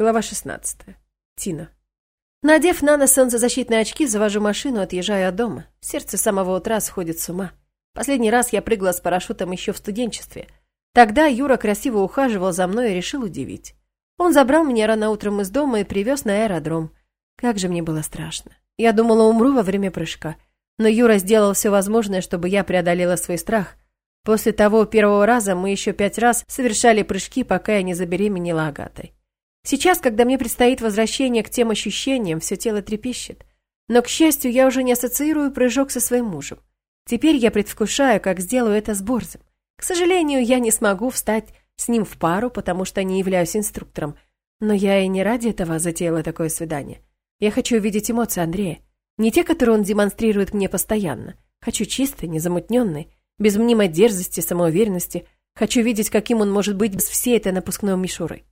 Глава 16. Тина. Надев на нос солнцезащитные очки, завожу машину, отъезжаю от дома. Сердце с самого утра сходит с ума. Последний раз я прыгала с парашютом еще в студенчестве. Тогда Юра красиво ухаживал за мной и решил удивить. Он забрал меня рано утром из дома и привез на аэродром. Как же мне было страшно. Я думала, умру во время прыжка. Но Юра сделал все возможное, чтобы я преодолела свой страх. После того первого раза мы еще пять раз совершали прыжки, пока я не забеременела Агатой. Сейчас, когда мне предстоит возвращение к тем ощущениям, все тело трепещет. Но, к счастью, я уже не ассоциирую прыжок со своим мужем. Теперь я предвкушаю, как сделаю это с Борзом. К сожалению, я не смогу встать с ним в пару, потому что не являюсь инструктором. Но я и не ради этого затеяла такое свидание. Я хочу увидеть эмоции Андрея. Не те, которые он демонстрирует мне постоянно. Хочу чистый, незамутненный, без мнимой дерзости, самоуверенности. Хочу видеть, каким он может быть без всей этой напускной мишурой.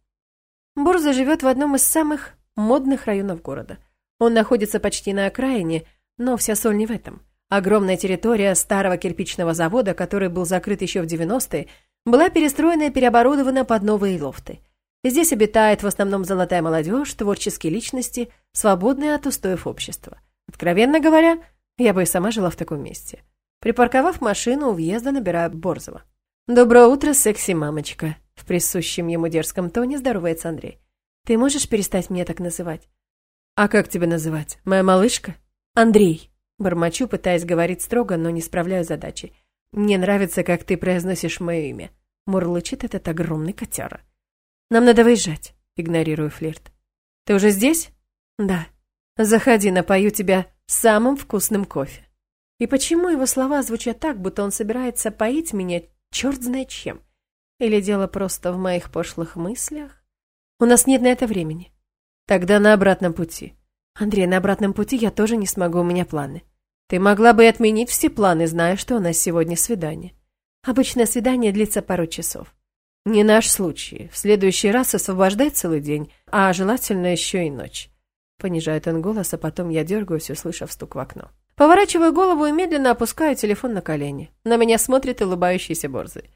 Борза живет в одном из самых модных районов города. Он находится почти на окраине, но вся соль не в этом. Огромная территория старого кирпичного завода, который был закрыт еще в 90-е, была перестроена и переоборудована под новые лофты. Здесь обитает в основном золотая молодежь, творческие личности, свободные от устоев общества. Откровенно говоря, я бы и сама жила в таком месте. Припарковав машину у въезда, набираю Борзова. «Доброе утро, секси-мамочка», в присущем ему дерзком тоне здоровается Андрей. «Ты можешь перестать меня так называть?» «А как тебя называть? Моя малышка?» «Андрей». Бормочу, пытаясь говорить строго, но не справляю задачи. «Мне нравится, как ты произносишь мое имя». Мурлычет этот огромный котяра. «Нам надо выезжать», — игнорирую флирт. «Ты уже здесь?» «Да». «Заходи, напою тебя самым вкусным кофе». И почему его слова звучат так, будто он собирается поить меня черт знает чем? Или дело просто в моих пошлых мыслях? У нас нет на это времени. Тогда на обратном пути. Андрей, на обратном пути я тоже не смогу, у меня планы. Ты могла бы отменить все планы, зная, что у нас сегодня свидание. Обычное свидание длится пару часов. Не наш случай. В следующий раз освобождай целый день, а желательно еще и ночь. Понижает он голос, а потом я дергаюсь, услышав стук в окно. Поворачиваю голову и медленно опускаю телефон на колени. На меня смотрит улыбающийся Борзый.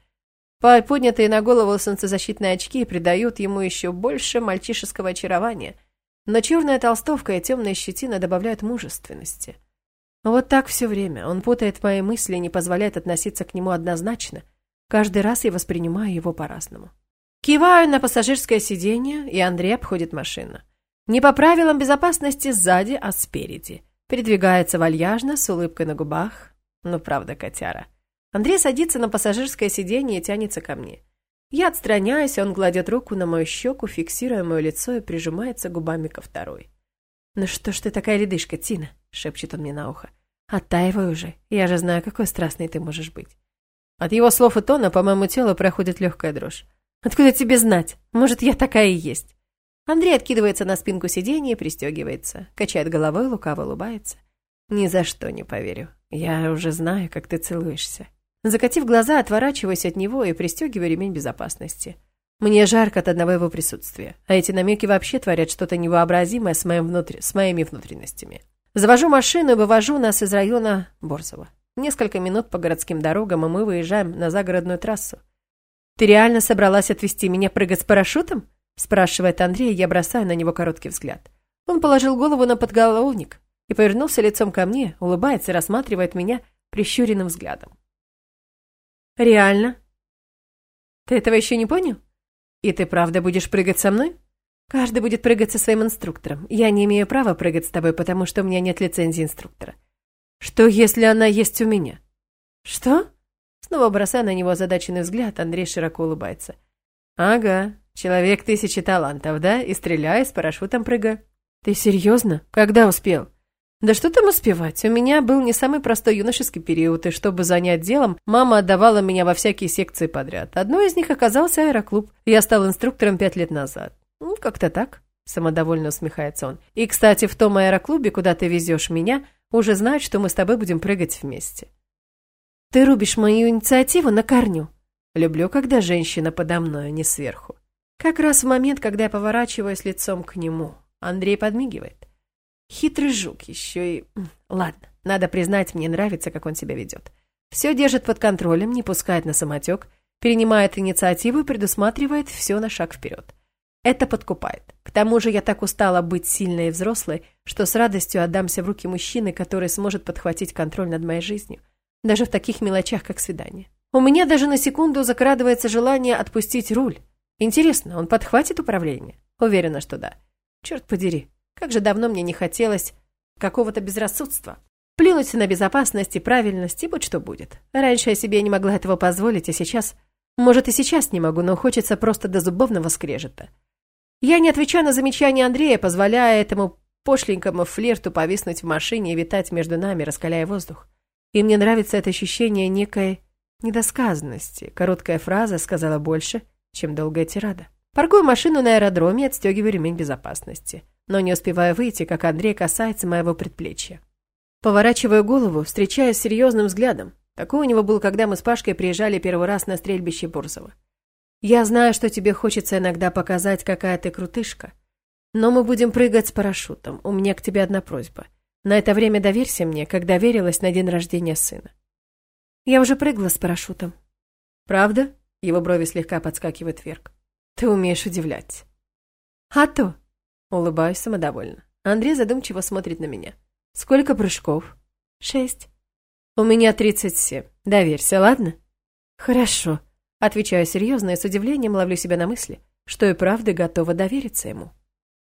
Поднятые на голову солнцезащитные очки придают ему еще больше мальчишеского очарования, но черная толстовка и темная щетина добавляют мужественности. Вот так все время. Он путает мои мысли и не позволяет относиться к нему однозначно. Каждый раз я воспринимаю его по-разному. Киваю на пассажирское сиденье, и Андрей обходит машину. Не по правилам безопасности сзади, а спереди. Передвигается вальяжно, с улыбкой на губах. Ну, правда, котяра. Андрей садится на пассажирское сиденье и тянется ко мне. Я отстраняюсь, он кладет руку на мою щеку, фиксируя мое лицо и прижимается губами ко второй. «Ну что ж ты такая ледышка, Тина?» — шепчет он мне на ухо. «Оттаивай уже, я же знаю, какой страстный ты можешь быть». От его слов и тона по моему телу проходит легкая дрожь. «Откуда тебе знать? Может, я такая и есть?» Андрей откидывается на спинку сиденья и пристегивается, качает головой, лукаво улыбается. «Ни за что не поверю. Я уже знаю, как ты целуешься». Закатив глаза, отворачиваюсь от него и пристегиваю ремень безопасности. Мне жарко от одного его присутствия, а эти намеки вообще творят что-то невообразимое с, моим внутри... с моими внутренностями. Завожу машину и вывожу нас из района Борзова. Несколько минут по городским дорогам, и мы выезжаем на загородную трассу. «Ты реально собралась отвезти меня прыгать с парашютом?» спрашивает Андрей, я бросаю на него короткий взгляд. Он положил голову на подголовник и повернулся лицом ко мне, улыбается рассматривает меня прищуренным взглядом. Реально? Ты этого еще не понял? И ты правда будешь прыгать со мной? Каждый будет прыгать со своим инструктором. Я не имею права прыгать с тобой, потому что у меня нет лицензии инструктора. Что, если она есть у меня? Что? Снова бросая на него озадаченный взгляд, Андрей широко улыбается. Ага, человек тысячи талантов, да? И стреляй, с парашютом прыгай. Ты серьезно? Когда успел? Да что там успевать? У меня был не самый простой юношеский период, и чтобы занять делом, мама отдавала меня во всякие секции подряд. Одной из них оказался аэроклуб. Я стал инструктором пять лет назад. Ну, как-то так. Самодовольно усмехается он. И, кстати, в том аэроклубе, куда ты везешь меня, уже знают, что мы с тобой будем прыгать вместе. Ты рубишь мою инициативу на корню. Люблю, когда женщина подо мной, а не сверху. Как раз в момент, когда я поворачиваюсь лицом к нему, Андрей подмигивает. Хитрый жук еще и... Ладно, надо признать, мне нравится, как он себя ведет. Все держит под контролем, не пускает на самотек, перенимает инициативу и предусматривает все на шаг вперед. Это подкупает. К тому же я так устала быть сильной и взрослой, что с радостью отдамся в руки мужчины, который сможет подхватить контроль над моей жизнью, даже в таких мелочах, как свидание. У меня даже на секунду закрадывается желание отпустить руль. Интересно, он подхватит управление? Уверена, что да. Черт подери, как же давно мне не хотелось какого-то безрассудства. Плюнуть на безопасность и правильность, и будь что будет. Раньше я себе не могла этого позволить, а сейчас... Может, и сейчас не могу, но хочется просто до зубовного скрежета. Я не отвечаю на замечания Андрея, позволяя этому пошленькому флирту повиснуть в машине и витать между нами, раскаляя воздух. И мне нравится это ощущение некой недосказанности. Короткая фраза сказала больше, чем долгая тирада. Паркую машину на аэродроме и отстегиваю ремень безопасности. Но не успеваю выйти, как Андрей касается моего предплечья. Поворачиваю голову, встречаясь с серьезным взглядом. Такой у него был, когда мы с Пашкой приезжали первый раз на стрельбище Бурзова. «Я знаю, что тебе хочется иногда показать, какая ты крутышка. Но мы будем прыгать с парашютом. У меня к тебе одна просьба. На это время доверься мне, как доверилась на день рождения сына». «Я уже прыгала с парашютом». «Правда?» Его брови слегка подскакивают вверх. «Ты умеешь удивлять». «А то!» Улыбаюсь самодовольно. Андрей задумчиво смотрит на меня. Сколько прыжков? Шесть. У меня тридцать семь. Доверься, ладно? Хорошо. Отвечаю серьезно и с удивлением ловлю себя на мысли, что и правда готова довериться ему.